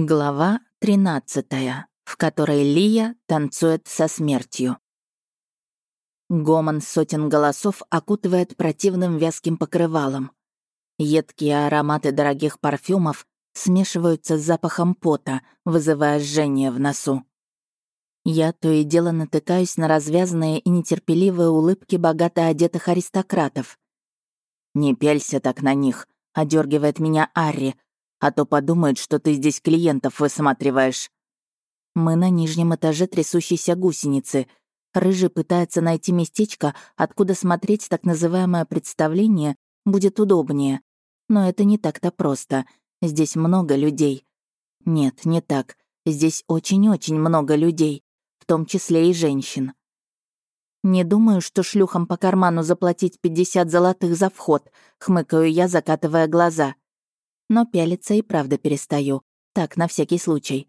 Глава 13, в которой Лия танцует со смертью. Гомон сотен голосов окутывает противным вязким покрывалом. Едкие ароматы дорогих парфюмов смешиваются с запахом пота, вызывая жжение в носу. Я то и дело натыкаюсь на развязанные и нетерпеливые улыбки богато одетых аристократов. «Не пялься так на них», — одергивает меня Арри, а то подумают, что ты здесь клиентов высматриваешь». Мы на нижнем этаже трясущейся гусеницы. Рыжий пытается найти местечко, откуда смотреть так называемое представление будет удобнее. Но это не так-то просто. Здесь много людей. Нет, не так. Здесь очень-очень много людей, в том числе и женщин. «Не думаю, что шлюхам по карману заплатить 50 золотых за вход», — хмыкаю я, закатывая глаза но пялиться и правда перестаю. Так, на всякий случай.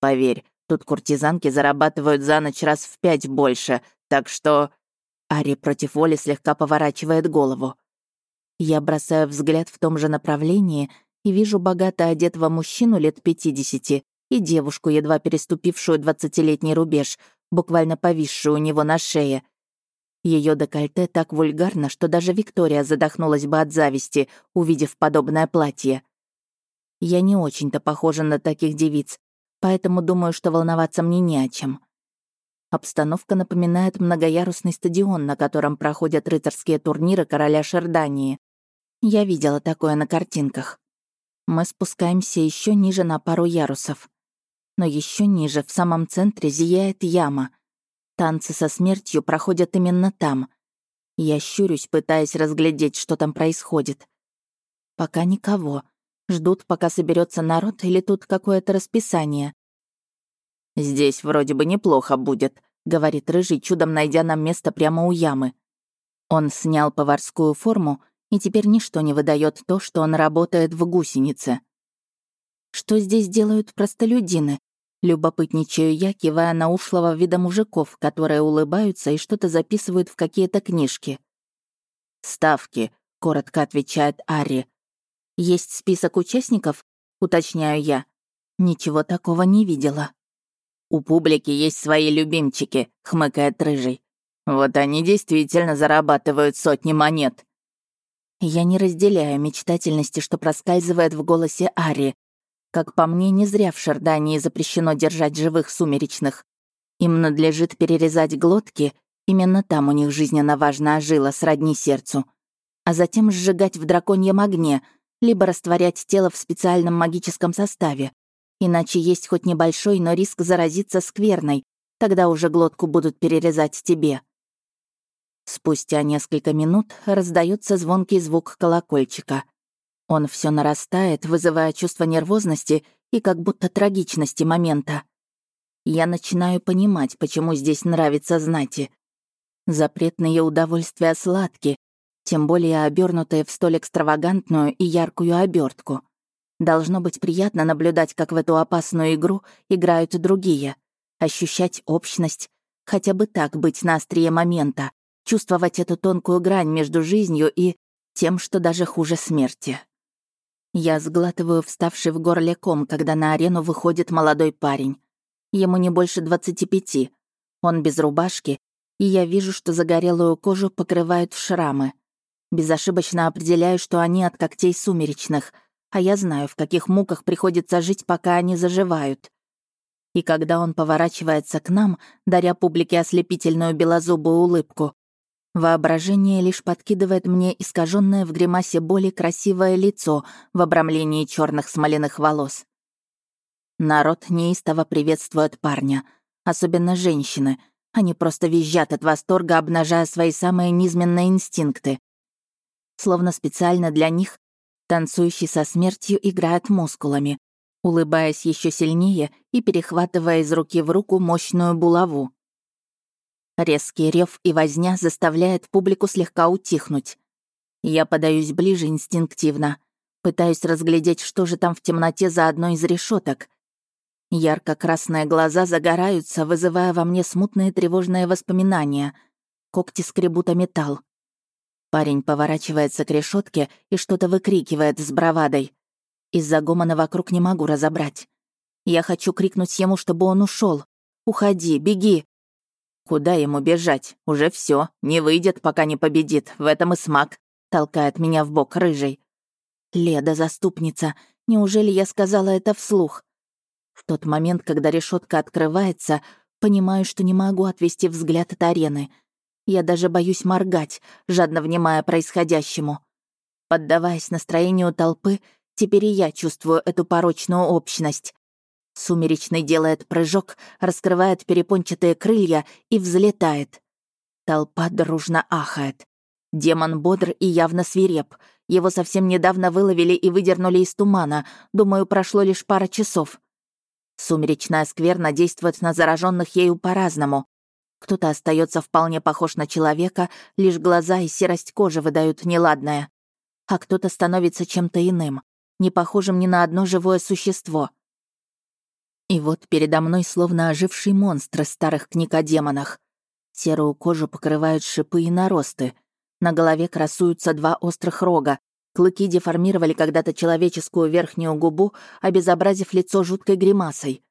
Поверь, тут куртизанки зарабатывают за ночь раз в пять больше, так что... Ари против воли слегка поворачивает голову. Я бросаю взгляд в том же направлении и вижу богато одетого мужчину лет пятидесяти и девушку, едва переступившую двадцатилетний рубеж, буквально повисшую у него на шее. Ее декольте так вульгарно, что даже Виктория задохнулась бы от зависти, увидев подобное платье. Я не очень-то похожа на таких девиц, поэтому думаю, что волноваться мне не о чем. Обстановка напоминает многоярусный стадион, на котором проходят рыцарские турниры короля Шердании. Я видела такое на картинках. Мы спускаемся еще ниже на пару ярусов. Но еще ниже, в самом центре, зияет яма. Танцы со смертью проходят именно там. Я щурюсь, пытаясь разглядеть, что там происходит. Пока никого. Ждут, пока соберется народ, или тут какое-то расписание. «Здесь вроде бы неплохо будет», — говорит Рыжий, чудом найдя нам место прямо у ямы. Он снял поварскую форму, и теперь ничто не выдает то, что он работает в гусенице. Что здесь делают простолюдины? Любопытничаю я, кивая на ушлого вида мужиков, которые улыбаются и что-то записывают в какие-то книжки. «Ставки», — коротко отвечает Ари. Есть список участников? Уточняю я. Ничего такого не видела. У публики есть свои любимчики, хмыкает рыжий. Вот они действительно зарабатывают сотни монет. Я не разделяю мечтательности, что проскальзывает в голосе Ари. Как по мне, не зря в Шардании запрещено держать живых сумеречных. Им надлежит перерезать глотки, именно там у них жизненно важная жила сродни сердцу. А затем сжигать в драконьем огне, либо растворять тело в специальном магическом составе. Иначе есть хоть небольшой, но риск заразиться скверной, тогда уже глотку будут перерезать тебе. Спустя несколько минут раздается звонкий звук колокольчика. Он все нарастает, вызывая чувство нервозности и как будто трагичности момента. Я начинаю понимать, почему здесь нравится знати. Запретные удовольствия сладки, тем более обернутые в столь экстравагантную и яркую обертку. Должно быть приятно наблюдать, как в эту опасную игру играют другие, ощущать общность, хотя бы так быть на острие момента, чувствовать эту тонкую грань между жизнью и тем, что даже хуже смерти. Я сглатываю вставший в горле ком, когда на арену выходит молодой парень. Ему не больше 25. Он без рубашки, и я вижу, что загорелую кожу покрывают шрамы. Безошибочно определяю, что они от когтей сумеречных, а я знаю, в каких муках приходится жить, пока они заживают. И когда он поворачивается к нам, даря публике ослепительную белозубую улыбку, воображение лишь подкидывает мне искаженное в гримасе боли красивое лицо в обрамлении черных смоляных волос. Народ неистово приветствует парня, особенно женщины. Они просто визжат от восторга, обнажая свои самые низменные инстинкты. Словно специально для них, танцующий со смертью играет мускулами, улыбаясь еще сильнее и перехватывая из руки в руку мощную булаву. Резкий рев и возня заставляет публику слегка утихнуть. Я подаюсь ближе инстинктивно, пытаюсь разглядеть, что же там в темноте за одной из решеток. Ярко-красные глаза загораются, вызывая во мне смутные тревожные воспоминания. Когти скребут о металл. Парень поворачивается к решетке и что-то выкрикивает с бравадой. Из-за гомона вокруг не могу разобрать. Я хочу крикнуть ему, чтобы он ушел. Уходи, беги. Куда ему бежать? Уже все, не выйдет, пока не победит. В этом и смак. Толкает меня в бок рыжий. Леда, заступница, неужели я сказала это вслух? В тот момент, когда решетка открывается, понимаю, что не могу отвести взгляд от арены. Я даже боюсь моргать, жадно внимая происходящему. Поддаваясь настроению толпы, теперь и я чувствую эту порочную общность. Сумеречный делает прыжок, раскрывает перепончатые крылья и взлетает. Толпа дружно ахает. Демон бодр и явно свиреп. Его совсем недавно выловили и выдернули из тумана. Думаю, прошло лишь пара часов. Сумеречная скверна действует на зараженных ею по-разному. Кто-то остается вполне похож на человека, лишь глаза и серость кожи выдают неладное. А кто-то становится чем-то иным, не похожим ни на одно живое существо — и вот передо мной словно оживший монстр из старых книг о демонах. Серую кожу покрывают шипы и наросты. На голове красуются два острых рога. Клыки деформировали когда-то человеческую верхнюю губу, обезобразив лицо жуткой гримасой.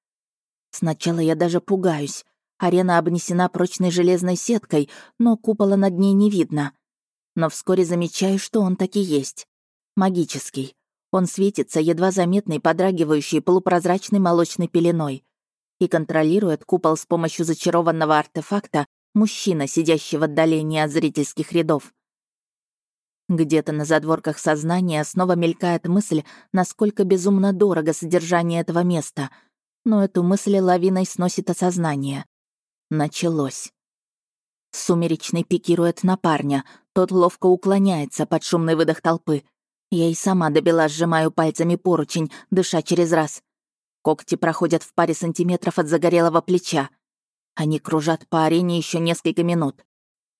Сначала я даже пугаюсь. Арена обнесена прочной железной сеткой, но купола над ней не видно. Но вскоре замечаю, что он таки есть. Магический. Он светится едва заметной, подрагивающей полупрозрачной молочной пеленой и контролирует купол с помощью зачарованного артефакта мужчина, сидящий в отдалении от зрительских рядов. Где-то на задворках сознания снова мелькает мысль, насколько безумно дорого содержание этого места, но эту мысль лавиной сносит осознание. Началось. Сумеречный пикирует на парня, тот ловко уклоняется под шумный выдох толпы. Я и сама добила, сжимаю пальцами поручень, дыша через раз. Когти проходят в паре сантиметров от загорелого плеча. Они кружат по арене еще несколько минут.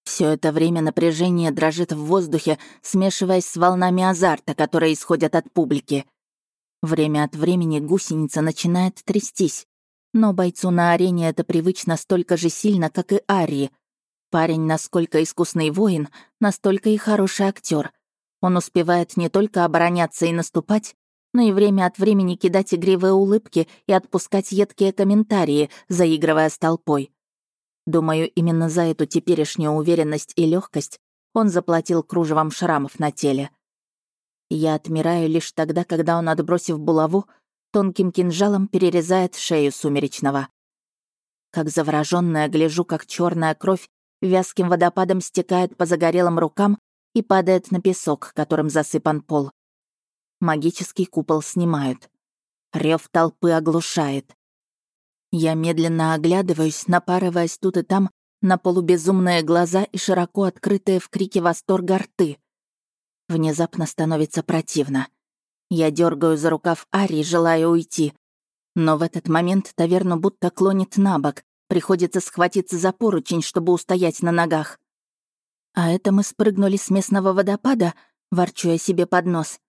Все это время напряжение дрожит в воздухе, смешиваясь с волнами азарта, которые исходят от публики. Время от времени гусеница начинает трястись. Но бойцу на арене это привычно столько же сильно, как и Арии. Парень, насколько искусный воин, настолько и хороший актер. Он успевает не только обороняться и наступать, но и время от времени кидать игривые улыбки и отпускать едкие комментарии, заигрывая с толпой. Думаю, именно за эту теперешнюю уверенность и легкость он заплатил кружевом шрамов на теле. Я отмираю лишь тогда, когда он, отбросив булаву, тонким кинжалом перерезает шею сумеречного. Как заворожённая гляжу, как черная кровь вязким водопадом стекает по загорелым рукам и падает на песок, которым засыпан пол. Магический купол снимают. Рев толпы оглушает. Я медленно оглядываюсь, напарываясь тут и там на полубезумные глаза и широко открытые в крике восторга рты. Внезапно становится противно. Я дергаю за рукав Ари, желая уйти. Но в этот момент таверну будто клонит на бок. Приходится схватиться за поручень, чтобы устоять на ногах. «А это мы спрыгнули с местного водопада?» — ворчу я себе под нос.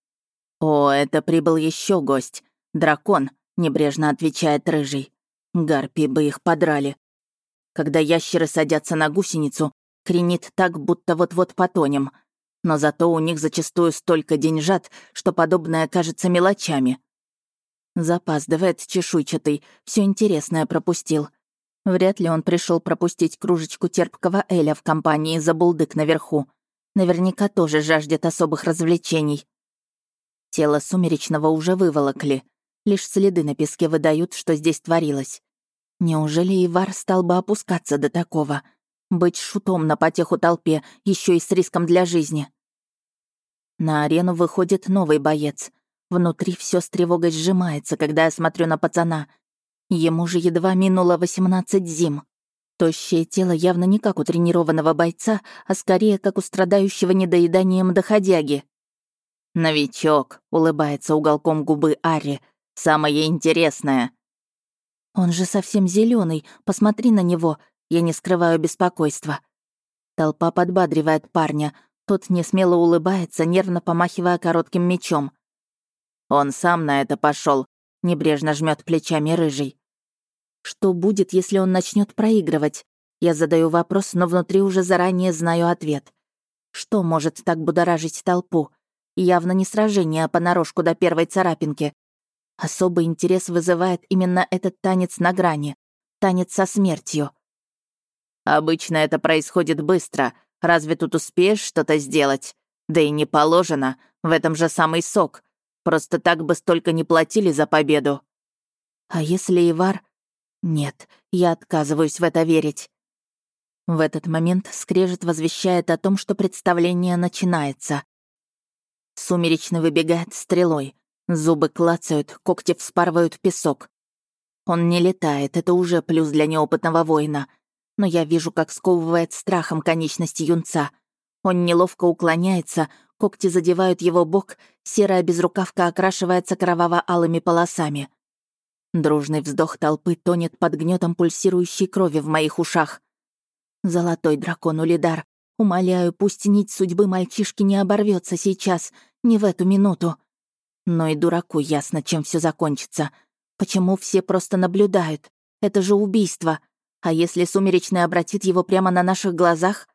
«О, это прибыл еще гость. Дракон», — небрежно отвечает Рыжий. Гарпи бы их подрали. Когда ящеры садятся на гусеницу, кренит так, будто вот-вот потонем. Но зато у них зачастую столько деньжат, что подобное кажется мелочами. Запаздывает чешуйчатый, все интересное пропустил. Вряд ли он пришел пропустить кружечку терпкого Эля в компании за булдык наверху. Наверняка тоже жаждет особых развлечений. Тело сумеречного уже выволокли. Лишь следы на песке выдают, что здесь творилось. Неужели Ивар стал бы опускаться до такого? Быть шутом на потеху толпе, еще и с риском для жизни. На арену выходит новый боец. Внутри все с тревогой сжимается, когда я смотрю на пацана — Ему же едва минуло 18 зим. Тощее тело явно не как у тренированного бойца, а скорее как у страдающего недоеданием доходяги. «Новичок», — улыбается уголком губы Ари, — «самое интересное». «Он же совсем зеленый, посмотри на него», — я не скрываю беспокойства. Толпа подбадривает парня, тот несмело улыбается, нервно помахивая коротким мечом. «Он сам на это пошел, Небрежно жмет плечами рыжий. Что будет, если он начнет проигрывать? Я задаю вопрос, но внутри уже заранее знаю ответ. Что может так будоражить толпу? Явно не сражение а понарошку до первой царапинки. Особый интерес вызывает именно этот танец на грани. Танец со смертью. Обычно это происходит быстро. Разве тут успеешь что-то сделать? Да и не положено. В этом же самый сок. Просто так бы столько не платили за победу. А если Ивар... Нет, я отказываюсь в это верить. В этот момент скрежет возвещает о том, что представление начинается. Сумеречно выбегает стрелой. Зубы клацают, когти вспарывают песок. Он не летает, это уже плюс для неопытного воина. Но я вижу, как сковывает страхом конечности юнца. Он неловко уклоняется, когти задевают его бок, серая безрукавка окрашивается кроваво-алыми полосами. Дружный вздох толпы тонет под гнетом пульсирующей крови в моих ушах. Золотой дракон Улидар, умоляю, пусть нить судьбы мальчишки не оборвется сейчас, не в эту минуту. Но и дураку ясно, чем все закончится. Почему все просто наблюдают? Это же убийство. А если Сумеречный обратит его прямо на наших глазах?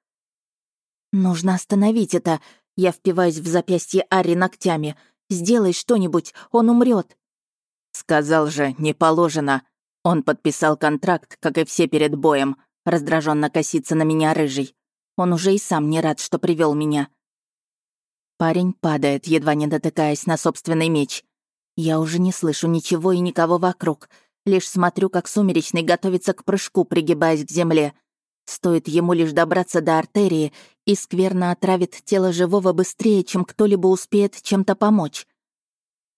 Нужно остановить это. Я впиваюсь в запястье Ари ногтями. Сделай что-нибудь, он умрет. Сказал же, не положено. Он подписал контракт, как и все перед боем. Раздраженно косится на меня рыжий. Он уже и сам не рад, что привел меня. Парень падает, едва не дотыкаясь на собственный меч. Я уже не слышу ничего и никого вокруг. Лишь смотрю, как Сумеречный готовится к прыжку, пригибаясь к земле. Стоит ему лишь добраться до артерии, и скверно отравит тело живого быстрее, чем кто-либо успеет чем-то помочь.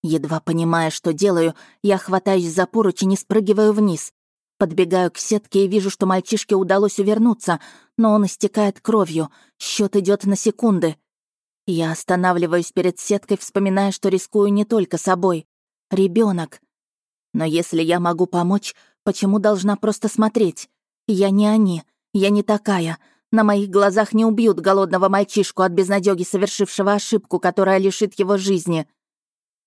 Едва понимая, что делаю, я хватаюсь за поручень и спрыгиваю вниз. Подбегаю к сетке и вижу, что мальчишке удалось увернуться, но он истекает кровью, счет идет на секунды. Я останавливаюсь перед сеткой, вспоминая, что рискую не только собой. Ребенок. Но если я могу помочь, почему должна просто смотреть? Я не они, я не такая. На моих глазах не убьют голодного мальчишку от безнадёги, совершившего ошибку, которая лишит его жизни.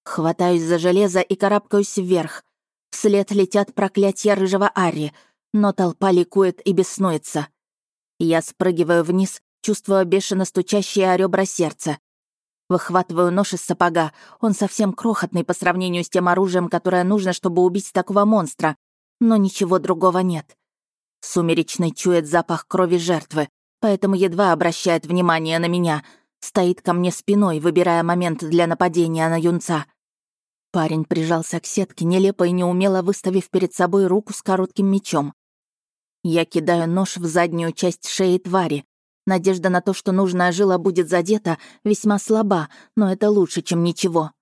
Хватаюсь за железо и карабкаюсь вверх. Вслед летят проклятия рыжего Ари, но толпа ликует и беснуется. Я спрыгиваю вниз чувствуя бешено стучащее о ребра сердце. Выхватываю нож из сапога. Он совсем крохотный по сравнению с тем оружием, которое нужно, чтобы убить такого монстра. Но ничего другого нет. Сумеречный чует запах крови жертвы, поэтому едва обращает внимание на меня. Стоит ко мне спиной, выбирая момент для нападения на юнца. Парень прижался к сетке, нелепо и неумело выставив перед собой руку с коротким мечом. Я кидаю нож в заднюю часть шеи твари, Надежда на то, что нужная жила будет задета, весьма слаба, но это лучше, чем ничего.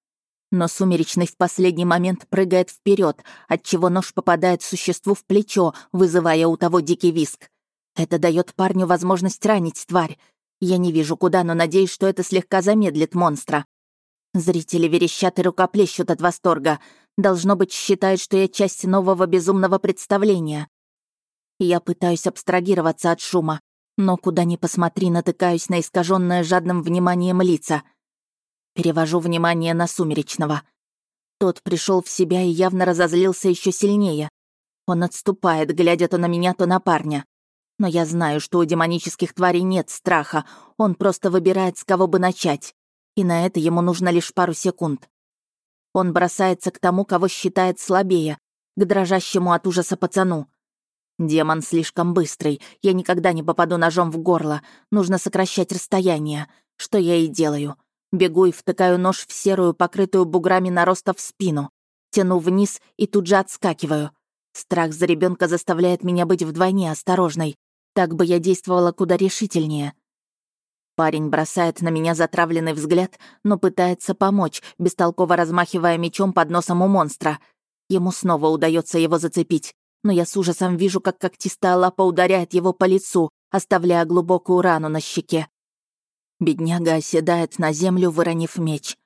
Но сумеречный в последний момент прыгает вперед, отчего нож попадает существу в плечо, вызывая у того дикий виск. Это дает парню возможность ранить тварь. Я не вижу куда, но надеюсь, что это слегка замедлит монстра. Зрители верещат и рукоплещут от восторга. Должно быть, считают, что я часть нового безумного представления. Я пытаюсь абстрагироваться от шума, но куда ни посмотри, натыкаюсь на искаженное жадным вниманием лица. Перевожу внимание на Сумеречного. Тот пришел в себя и явно разозлился еще сильнее. Он отступает, глядя то на меня, то на парня. Но я знаю, что у демонических тварей нет страха, он просто выбирает, с кого бы начать. И на это ему нужно лишь пару секунд. Он бросается к тому, кого считает слабее, к дрожащему от ужаса пацану. Демон слишком быстрый. Я никогда не попаду ножом в горло. Нужно сокращать расстояние. Что я и делаю. Бегу и втыкаю нож в серую, покрытую буграми нароста в спину. Тяну вниз и тут же отскакиваю. Страх за ребенка заставляет меня быть вдвойне осторожной. Так бы я действовала куда решительнее. Парень бросает на меня затравленный взгляд, но пытается помочь, бестолково размахивая мечом под носом у монстра. Ему снова удается его зацепить но я с ужасом вижу, как когтистая лапа ударяет его по лицу, оставляя глубокую рану на щеке. Бедняга оседает на землю, выронив меч.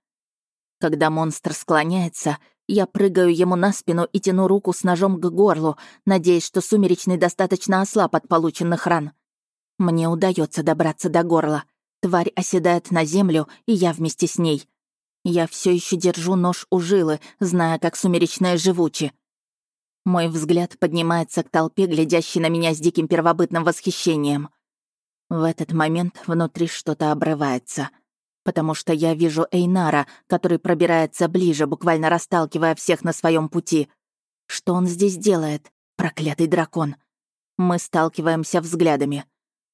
Когда монстр склоняется, я прыгаю ему на спину и тяну руку с ножом к горлу, надеясь, что сумеречный достаточно ослаб от полученных ран. Мне удается добраться до горла. Тварь оседает на землю, и я вместе с ней. Я все еще держу нож у жилы, зная, как сумеречная живучи. Мой взгляд поднимается к толпе, глядящей на меня с диким первобытным восхищением. В этот момент внутри что-то обрывается. потому что я вижу Эйнара, который пробирается ближе, буквально расталкивая всех на своем пути. Что он здесь делает? Проклятый дракон. Мы сталкиваемся взглядами.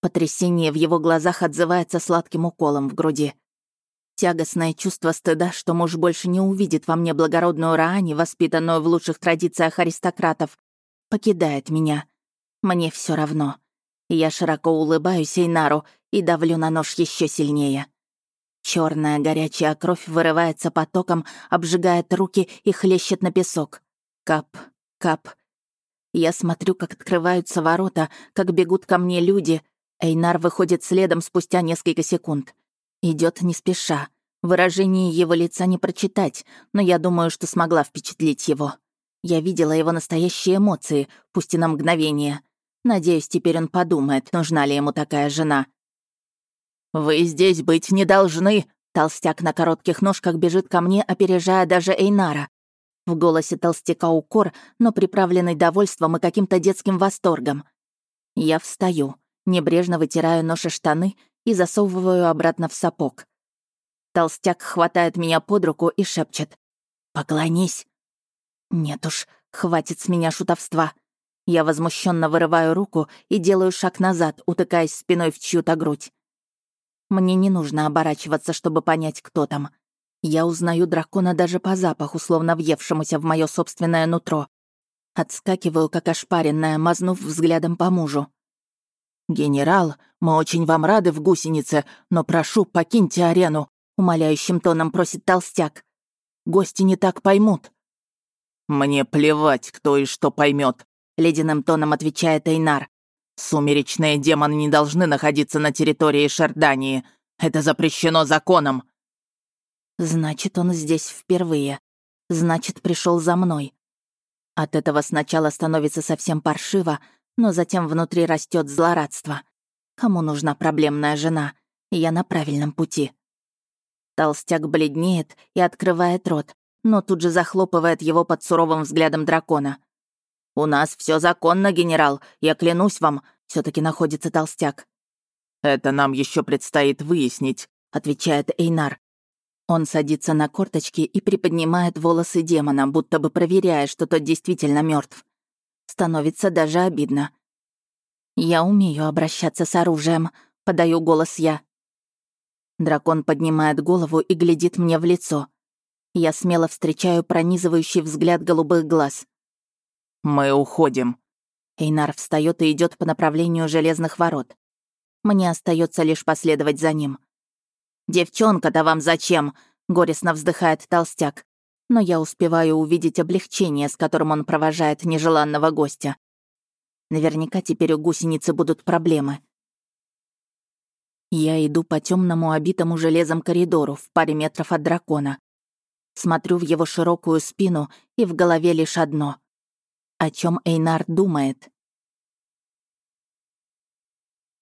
Потрясение в его глазах отзывается сладким уколом в груди. Тягостное чувство стыда, что муж больше не увидит во мне благородную Раани, воспитанную в лучших традициях аристократов, покидает меня. Мне все равно. Я широко улыбаюсь Эйнару и давлю на нож еще сильнее. Черная горячая кровь вырывается потоком, обжигает руки и хлещет на песок. Кап, кап. Я смотрю, как открываются ворота, как бегут ко мне люди. Эйнар выходит следом спустя несколько секунд. Идет не спеша. Выражение его лица не прочитать, но я думаю, что смогла впечатлить его. Я видела его настоящие эмоции, пусть и на мгновение. Надеюсь, теперь он подумает, нужна ли ему такая жена. «Вы здесь быть не должны!» Толстяк на коротких ножках бежит ко мне, опережая даже Эйнара. В голосе толстяка укор, но приправленный довольством и каким-то детским восторгом. Я встаю, небрежно вытираю нож и штаны и засовываю обратно в сапог. Толстяк хватает меня под руку и шепчет. «Поклонись». Нет уж, хватит с меня шутовства. Я возмущенно вырываю руку и делаю шаг назад, утыкаясь спиной в чью-то грудь. Мне не нужно оборачиваться, чтобы понять, кто там. Я узнаю дракона даже по запаху, словно въевшемуся в мое собственное нутро. Отскакиваю, как ошпаренная, мазнув взглядом по мужу. «Генерал, мы очень вам рады в гусенице, но прошу, покиньте арену», — умоляющим тоном просит толстяк. «Гости не так поймут». «Мне плевать, кто и что поймет, ледяным тоном отвечает Эйнар. «Сумеречные демоны не должны находиться на территории Шардании. Это запрещено законом». «Значит, он здесь впервые. Значит, пришел за мной». От этого сначала становится совсем паршиво, но затем внутри растет злорадство. Кому нужна проблемная жена? Я на правильном пути. Толстяк бледнеет и открывает рот, но тут же захлопывает его под суровым взглядом дракона. «У нас все законно, генерал, я клянусь вам», — все таки находится толстяк. «Это нам еще предстоит выяснить», — отвечает Эйнар. Он садится на корточки и приподнимает волосы демона, будто бы проверяя, что тот действительно мертв. Становится даже обидно. «Я умею обращаться с оружием», — подаю голос я. Дракон поднимает голову и глядит мне в лицо. Я смело встречаю пронизывающий взгляд голубых глаз. «Мы уходим». Эйнар встает и идет по направлению железных ворот. Мне остается лишь последовать за ним. «Девчонка-то вам зачем?» — горестно вздыхает толстяк. Но я успеваю увидеть облегчение, с которым он провожает нежеланного гостя. Наверняка теперь у гусеницы будут проблемы. Я иду по темному обитому железом коридору в паре метров от дракона. Смотрю в его широкую спину, и в голове лишь одно. О чем Эйнар думает?